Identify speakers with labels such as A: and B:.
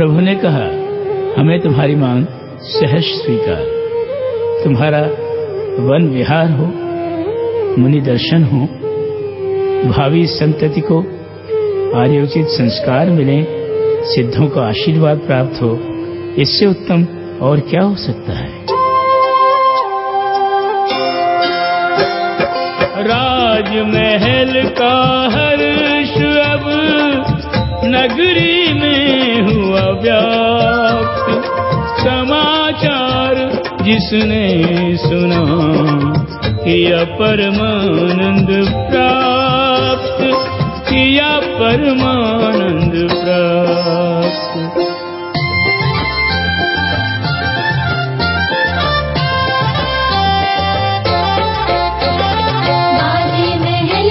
A: प्रभु ने कहा, हमें तुम्हारी मांग सहर्ष स्वीकार। तुम्हारा वन विहार हो, मुनि दर्शन हो, भावी संतति को आर्योचित संस्कार मिले, सिद्धों का आशीर्वाद प्राप्त हो, इससे उत्तम और क्या हो सकता है? राजमहल का हर्ष अब नगरी व्याप्त समाचार जिसने सुना किया परमानंद प्राप्त किया परमानंद प्राप्त।
B: बाजे महल